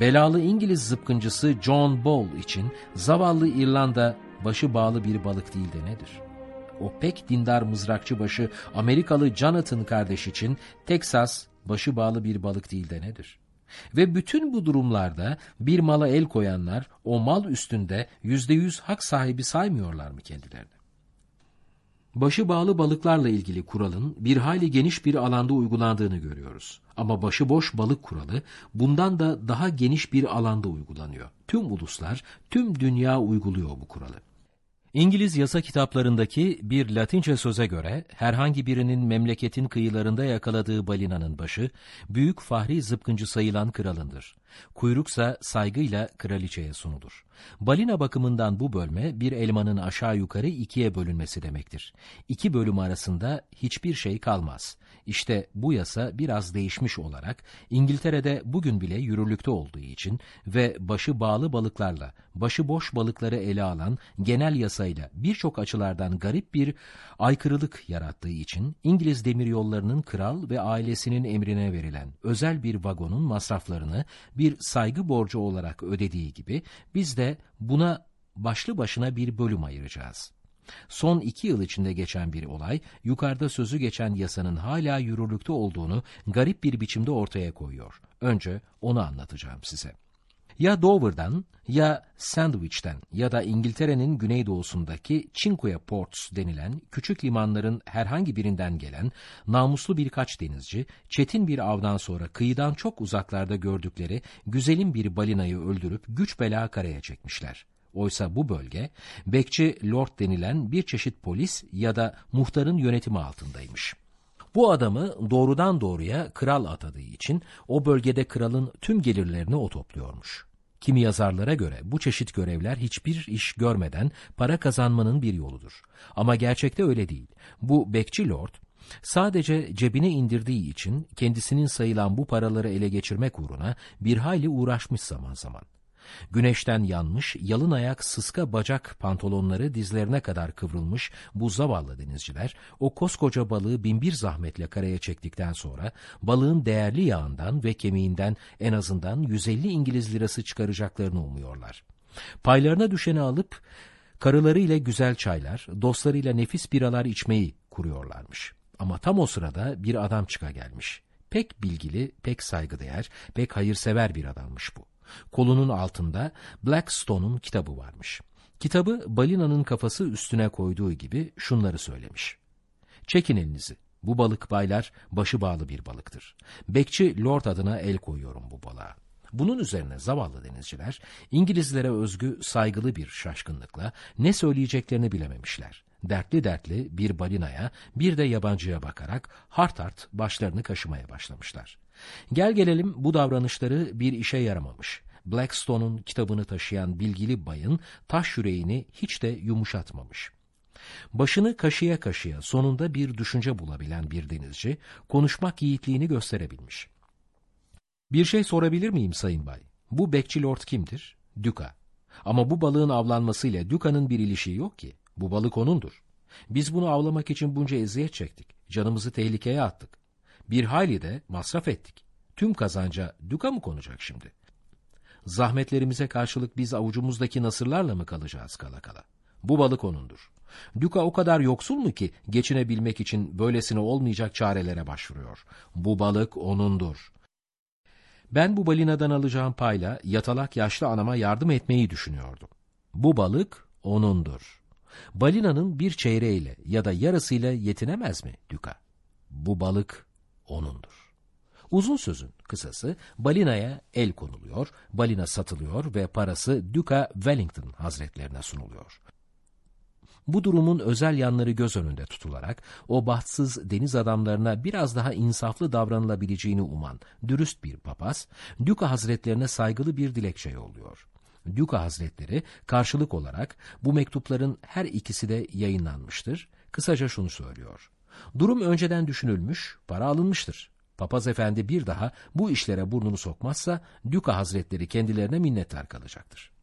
Belalı İngiliz zıpkıncısı John Ball için zavallı İrlanda başı bağlı bir balık değil de nedir? O pek dindar mızrakçı başı Amerikalı Jonathan kardeş için Texas başı bağlı bir balık değil de nedir? Ve bütün bu durumlarda bir mala el koyanlar o mal üstünde yüzde yüz hak sahibi saymıyorlar mı kendilerini? Başı bağlı balıklarla ilgili kuralın bir hayli geniş bir alanda uygulandığını görüyoruz. Ama başıboş balık kuralı bundan da daha geniş bir alanda uygulanıyor. Tüm uluslar, tüm dünya uyguluyor bu kuralı. İngiliz yasa kitaplarındaki bir Latince söze göre herhangi birinin memleketin kıyılarında yakaladığı balinanın başı büyük fahri zıpkıncı sayılan kralındır. Kuyruksa saygıyla kraliçeye sunulur. Balina bakımından bu bölme bir elmanın aşağı yukarı ikiye bölünmesi demektir. İki bölüm arasında hiçbir şey kalmaz. İşte bu yasa biraz değişmiş olarak İngiltere'de bugün bile yürürlükte olduğu için ve başı bağlı balıklarla başı boş balıkları ele alan genel yasayla birçok açılardan garip bir aykırılık yarattığı için İngiliz demiryollarının kral ve ailesinin emrine verilen özel bir vagonun masraflarını bir saygı borcu olarak ödediği gibi biz de buna başlı başına bir bölüm ayıracağız. Son iki yıl içinde geçen bir olay, yukarıda sözü geçen yasanın hala yürürlükte olduğunu garip bir biçimde ortaya koyuyor. Önce onu anlatacağım size. Ya Dover'dan, ya Sandwich'ten ya da İngiltere'nin güneydoğusundaki Cinque Ports denilen küçük limanların herhangi birinden gelen namuslu birkaç denizci, çetin bir avdan sonra kıyıdan çok uzaklarda gördükleri güzelim bir balinayı öldürüp güç bela karaya çekmişler. Oysa bu bölge, bekçi lord denilen bir çeşit polis ya da muhtarın yönetimi altındaymış. Bu adamı doğrudan doğruya kral atadığı için o bölgede kralın tüm gelirlerini o topluyormuş. Kimi yazarlara göre bu çeşit görevler hiçbir iş görmeden para kazanmanın bir yoludur. Ama gerçekte öyle değil. Bu bekçi lord, sadece cebine indirdiği için kendisinin sayılan bu paraları ele geçirmek uğruna bir hayli uğraşmış zaman zaman. Güneşten yanmış, yalın ayak sıska bacak pantolonları dizlerine kadar kıvrılmış bu zavallı denizciler, o koskoca balığı binbir zahmetle karaya çektikten sonra, balığın değerli yağından ve kemiğinden en azından 150 İngiliz lirası çıkaracaklarını umuyorlar. Paylarına düşeni alıp, karılarıyla güzel çaylar, dostlarıyla nefis biralar içmeyi kuruyorlarmış. Ama tam o sırada bir adam çıka gelmiş. Pek bilgili, pek saygıdeğer, pek hayırsever bir adammış bu. Kolunun altında Blackstone'un kitabı varmış. Kitabı balinanın kafası üstüne koyduğu gibi şunları söylemiş. Çekin elinizi. Bu balık baylar başı bağlı bir balıktır. Bekçi Lord adına el koyuyorum bu balığa. Bunun üzerine zavallı denizciler İngilizlere özgü saygılı bir şaşkınlıkla ne söyleyeceklerini bilememişler. Dertli dertli bir balinaya bir de yabancıya bakarak hart hart başlarını kaşımaya başlamışlar. Gel gelelim bu davranışları bir işe yaramamış. Blackstone'un kitabını taşıyan bilgili bayın taş yüreğini hiç de yumuşatmamış. Başını kaşıya kaşıya sonunda bir düşünce bulabilen bir denizci konuşmak yiğitliğini gösterebilmiş. Bir şey sorabilir miyim Sayın Bay? Bu bekçi lord kimdir? Duka. Ama bu balığın avlanmasıyla Duka'nın bir ilişiği yok ki. Bu balık onundur. Biz bunu avlamak için bunca eziyet çektik. Canımızı tehlikeye attık. Bir hayli de masraf ettik. Tüm kazanca Duka mı konacak şimdi? Zahmetlerimize karşılık biz avucumuzdaki nasırlarla mı kalacağız kala kala? Bu balık onundur. Duka o kadar yoksul mu ki geçinebilmek için böylesine olmayacak çarelere başvuruyor. Bu balık onundur. Ben bu balinadan alacağım payla yatalak yaşlı anama yardım etmeyi düşünüyordum. Bu balık onundur. Balinanın bir çeyreğiyle ya da yarısıyla yetinemez mi Duka? Bu balık onundur. Uzun sözün kısası balinaya el konuluyor, balina satılıyor ve parası Duka Wellington hazretlerine sunuluyor. Bu durumun özel yanları göz önünde tutularak o bahtsız deniz adamlarına biraz daha insaflı davranılabileceğini uman dürüst bir papaz, Duka hazretlerine saygılı bir dilekçe yolluyor. Duka hazretleri karşılık olarak bu mektupların her ikisi de yayınlanmıştır. Kısaca şunu söylüyor. Durum önceden düşünülmüş, para alınmıştır. Papaz efendi bir daha bu işlere burnunu sokmazsa Duka hazretleri kendilerine minnettar kalacaktır.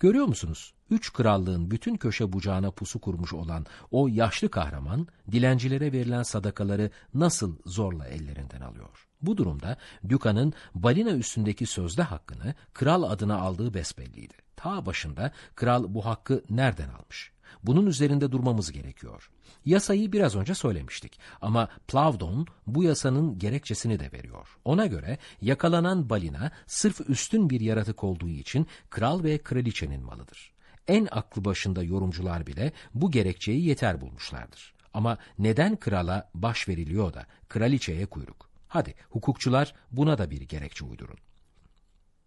Görüyor musunuz? Üç krallığın bütün köşe bucağına pusu kurmuş olan o yaşlı kahraman, dilencilere verilen sadakaları nasıl zorla ellerinden alıyor? Bu durumda Duka'nın balina üstündeki sözde hakkını kral adına aldığı besbelliydi. Ta başında kral bu hakkı nereden almış? Bunun üzerinde durmamız gerekiyor. Yasayı biraz önce söylemiştik ama Plavdon bu yasanın gerekçesini de veriyor. Ona göre yakalanan balina sırf üstün bir yaratık olduğu için kral ve kraliçenin malıdır. En aklı başında yorumcular bile bu gerekçeyi yeter bulmuşlardır. Ama neden krala baş veriliyor da kraliçeye kuyruk? Hadi hukukçular buna da bir gerekçe uydurun.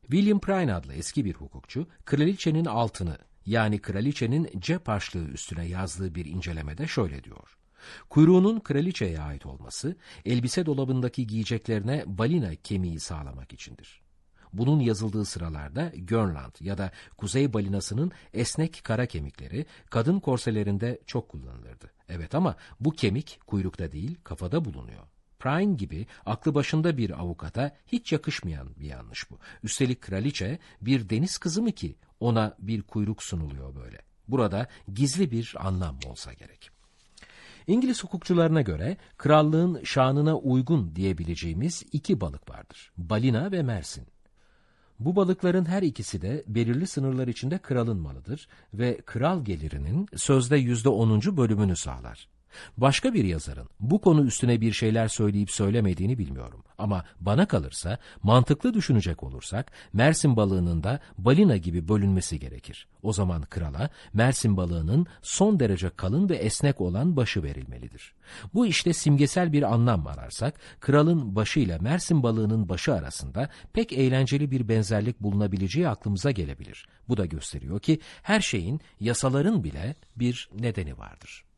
William Prine adlı eski bir hukukçu, kraliçenin altını yani kraliçenin cep harçlığı üstüne yazdığı bir incelemede şöyle diyor. Kuyruğunun kraliçeye ait olması, elbise dolabındaki giyeceklerine balina kemiği sağlamak içindir. Bunun yazıldığı sıralarda Grönland ya da kuzey balinasının esnek kara kemikleri kadın korselerinde çok kullanılırdı. Evet ama bu kemik kuyrukta değil kafada bulunuyor. Prine gibi aklı başında bir avukata hiç yakışmayan bir yanlış bu. Üstelik kraliçe bir deniz kızı mı ki ona bir kuyruk sunuluyor böyle. Burada gizli bir anlam olsa gerek. İngiliz hukukçularına göre krallığın şanına uygun diyebileceğimiz iki balık vardır. Balina ve mersin. Bu balıkların her ikisi de belirli sınırlar içinde kralın malıdır ve kral gelirinin sözde yüzde onuncu bölümünü sağlar. Başka bir yazarın bu konu üstüne bir şeyler söyleyip söylemediğini bilmiyorum. Ama bana kalırsa mantıklı düşünecek olursak Mersin balığının da balina gibi bölünmesi gerekir. O zaman krala Mersin balığının son derece kalın ve esnek olan başı verilmelidir. Bu işte simgesel bir anlam ararsak kralın başıyla Mersin balığının başı arasında pek eğlenceli bir benzerlik bulunabileceği aklımıza gelebilir. Bu da gösteriyor ki her şeyin yasaların bile bir nedeni vardır.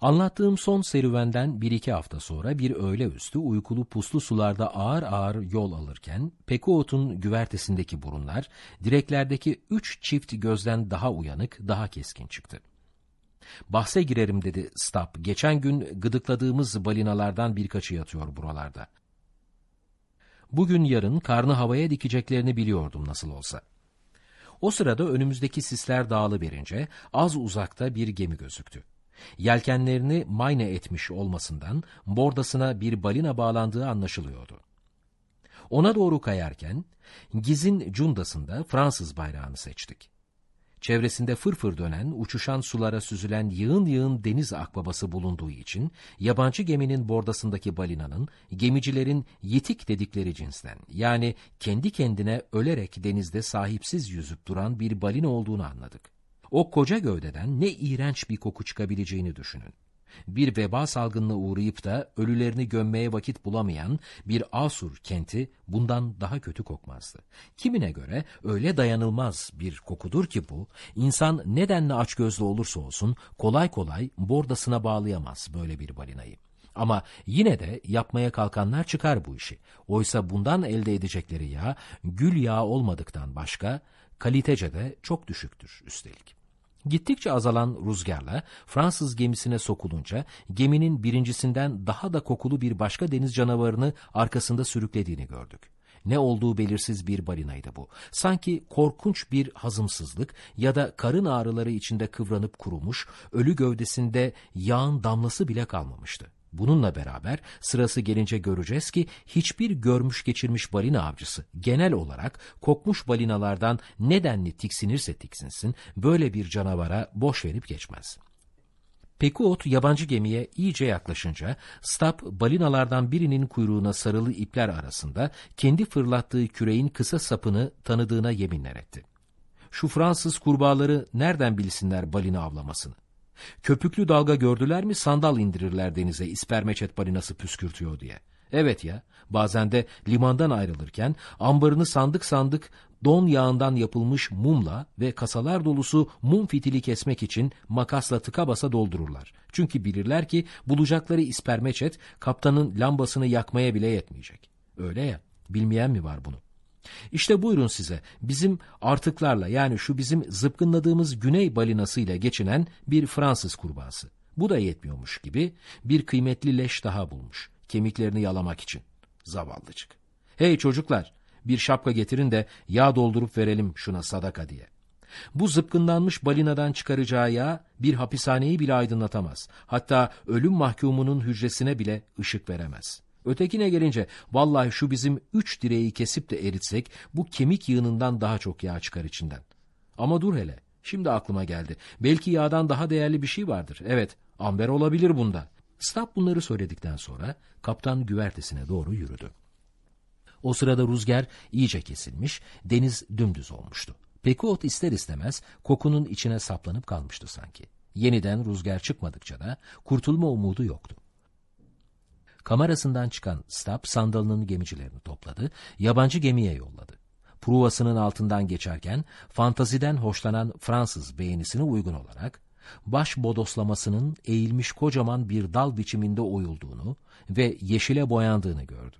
Anlattığım son serüvenden bir iki hafta sonra bir öğle üstü uykulu puslu sularda ağır ağır yol alırken Pekuot'un güvertesindeki burunlar direklerdeki üç çift gözden daha uyanık, daha keskin çıktı. Bahse girerim dedi Stab. Geçen gün gıdıkladığımız balinalardan birkaçı yatıyor buralarda. Bugün yarın karnı havaya dikeceklerini biliyordum nasıl olsa. O sırada önümüzdeki sisler dağılı verince az uzakta bir gemi gözüktü. Yelkenlerini mayne etmiş olmasından bordasına bir balina bağlandığı anlaşılıyordu. Ona doğru kayarken Giz'in cundasında Fransız bayrağını seçtik. Çevresinde fırfır dönen, uçuşan sulara süzülen yığın yığın deniz akbabası bulunduğu için yabancı geminin bordasındaki balinanın gemicilerin yitik dedikleri cinsten yani kendi kendine ölerek denizde sahipsiz yüzüp duran bir balina olduğunu anladık. O koca gövdeden ne iğrenç bir koku çıkabileceğini düşünün. Bir veba salgınına uğrayıp da ölülerini gömmeye vakit bulamayan bir Asur kenti bundan daha kötü kokmazdı. Kimine göre öyle dayanılmaz bir kokudur ki bu, insan nedenle açgözlü olursa olsun kolay kolay bordasına bağlayamaz böyle bir balinayı. Ama yine de yapmaya kalkanlar çıkar bu işi. Oysa bundan elde edecekleri yağ gül yağı olmadıktan başka kalitece de çok düşüktür üstelik. Gittikçe azalan rüzgarla Fransız gemisine sokulunca geminin birincisinden daha da kokulu bir başka deniz canavarını arkasında sürüklediğini gördük. Ne olduğu belirsiz bir balinaydı bu. Sanki korkunç bir hazımsızlık ya da karın ağrıları içinde kıvranıp kurumuş, ölü gövdesinde yağın damlası bile kalmamıştı. Bununla beraber sırası gelince göreceğiz ki hiçbir görmüş geçirmiş balina avcısı genel olarak kokmuş balinalardan nedenli tiksinirse tiksinsin böyle bir canavara boş verip geçmez. Pekuot yabancı gemiye iyice yaklaşınca Stab balinalardan birinin kuyruğuna sarılı ipler arasında kendi fırlattığı küreğin kısa sapını tanıdığına yeminler etti. Şu Fransız kurbağaları nereden bilsinler balina avlamasını? Köpüklü dalga gördüler mi sandal indirirler denize ispermeçet balinası püskürtüyor diye. Evet ya, bazen de limandan ayrılırken ambarını sandık sandık don yağından yapılmış mumla ve kasalar dolusu mum fitili kesmek için makasla tıka basa doldururlar. Çünkü bilirler ki bulacakları ispermeçet kaptanın lambasını yakmaya bile yetmeyecek. Öyle ya, bilmeyen mi var bunu? İşte buyurun size bizim artıklarla yani şu bizim zıpkınladığımız güney balinasıyla geçinen bir Fransız kurbağası. Bu da yetmiyormuş gibi bir kıymetli leş daha bulmuş kemiklerini yalamak için. Zavallıcık. Hey çocuklar bir şapka getirin de yağ doldurup verelim şuna sadaka diye. Bu zıpkınlanmış balinadan çıkaracağı yağ bir hapishaneyi bile aydınlatamaz. Hatta ölüm mahkumunun hücresine bile ışık veremez. Ötekine gelince vallahi şu bizim üç direği kesip de eritsek bu kemik yığınından daha çok yağ çıkar içinden. Ama dur hele. Şimdi aklıma geldi. Belki yağdan daha değerli bir şey vardır. Evet, amber olabilir bunda. Stab bunları söyledikten sonra kaptan güvertesine doğru yürüdü. O sırada rüzgar iyice kesilmiş, deniz dümdüz olmuştu. Pekuot ister istemez kokunun içine saplanıp kalmıştı sanki. Yeniden rüzgar çıkmadıkça da kurtulma umudu yoktu. Kamerasından çıkan Stab sandalının gemicilerini topladı, yabancı gemiye yolladı. Pruvasının altından geçerken fantaziden hoşlanan Fransız beğenisine uygun olarak baş bodoslamasının eğilmiş kocaman bir dal biçiminde oyulduğunu ve yeşile boyandığını gördü.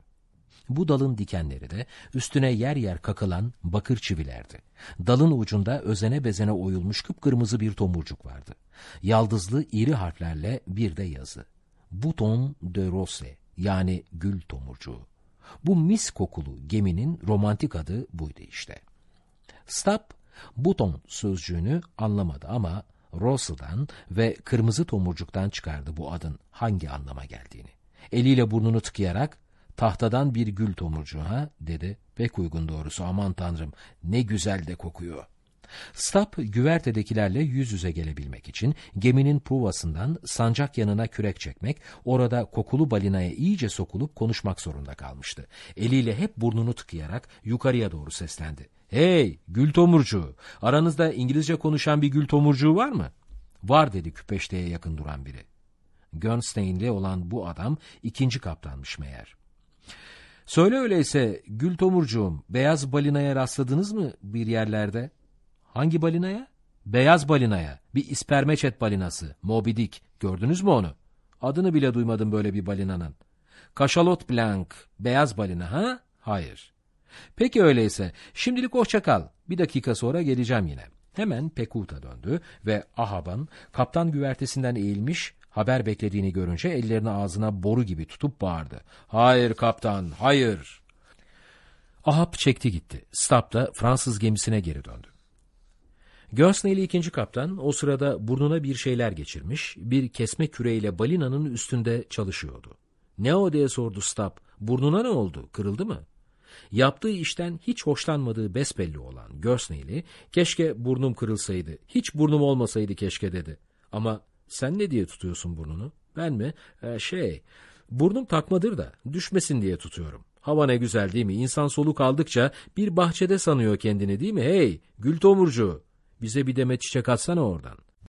Bu dalın dikenleri de üstüne yer yer kakılan bakır çivilerdi. Dalın ucunda özene bezene oyulmuş kıpkırmızı bir tomurcuk vardı. Yaldızlı iri harflerle bir de yazı. Bouton de rose yani gül tomurcuğu. Bu mis kokulu geminin romantik adı buydu işte. Stab, buton sözcüğünü anlamadı ama Rose'dan ve kırmızı tomurcuktan çıkardı bu adın hangi anlama geldiğini. Eliyle burnunu tıkayarak tahtadan bir gül tomurcuğu ha dedi. Pek uygun doğrusu aman tanrım ne güzel de kokuyor. Stab güvertedekilerle yüz yüze gelebilmek için geminin pruvasından sancak yanına kürek çekmek, orada kokulu balinaya iyice sokulup konuşmak zorunda kalmıştı. Eliyle hep burnunu tıkayarak yukarıya doğru seslendi. Hey gül tomurcuğu aranızda İngilizce konuşan bir gül tomurcuğu var mı? Var dedi küpeşteye yakın duran biri. Gönstein'li olan bu adam ikinci kaptanmış meğer. Söyle öyleyse gül tomurcuğum beyaz balinaya rastladınız mı bir yerlerde? Hangi balinaya? Beyaz balinaya. Bir ispermeçet balinası. Moby Dick. Gördünüz mü onu? Adını bile duymadım böyle bir balinanın. Kaşalot blanc. Beyaz balina ha? Hayır. Peki öyleyse. Şimdilik hoşça kal. Bir dakika sonra geleceğim yine. Hemen Pekut'a döndü ve Ahab'ın kaptan güvertesinden eğilmiş haber beklediğini görünce ellerini ağzına boru gibi tutup bağırdı. Hayır kaptan, hayır. Ahab çekti gitti. Stab da Fransız gemisine geri döndü. Görsneyli ikinci kaptan o sırada burnuna bir şeyler geçirmiş, bir kesme küreyle balinanın üstünde çalışıyordu. Ne o diye sordu Stab. Burnuna ne oldu? Kırıldı mı? Yaptığı işten hiç hoşlanmadığı besbelli olan Görsneyli, keşke burnum kırılsaydı, hiç burnum olmasaydı keşke dedi. Ama sen ne diye tutuyorsun burnunu? Ben mi? Ee, şey, burnum takmadır da düşmesin diye tutuyorum. Hava ne güzel değil mi? İnsan soluk aldıkça bir bahçede sanıyor kendini değil mi? Hey, gül tomurcuğu, bize bir demet çiçek atsana oradan.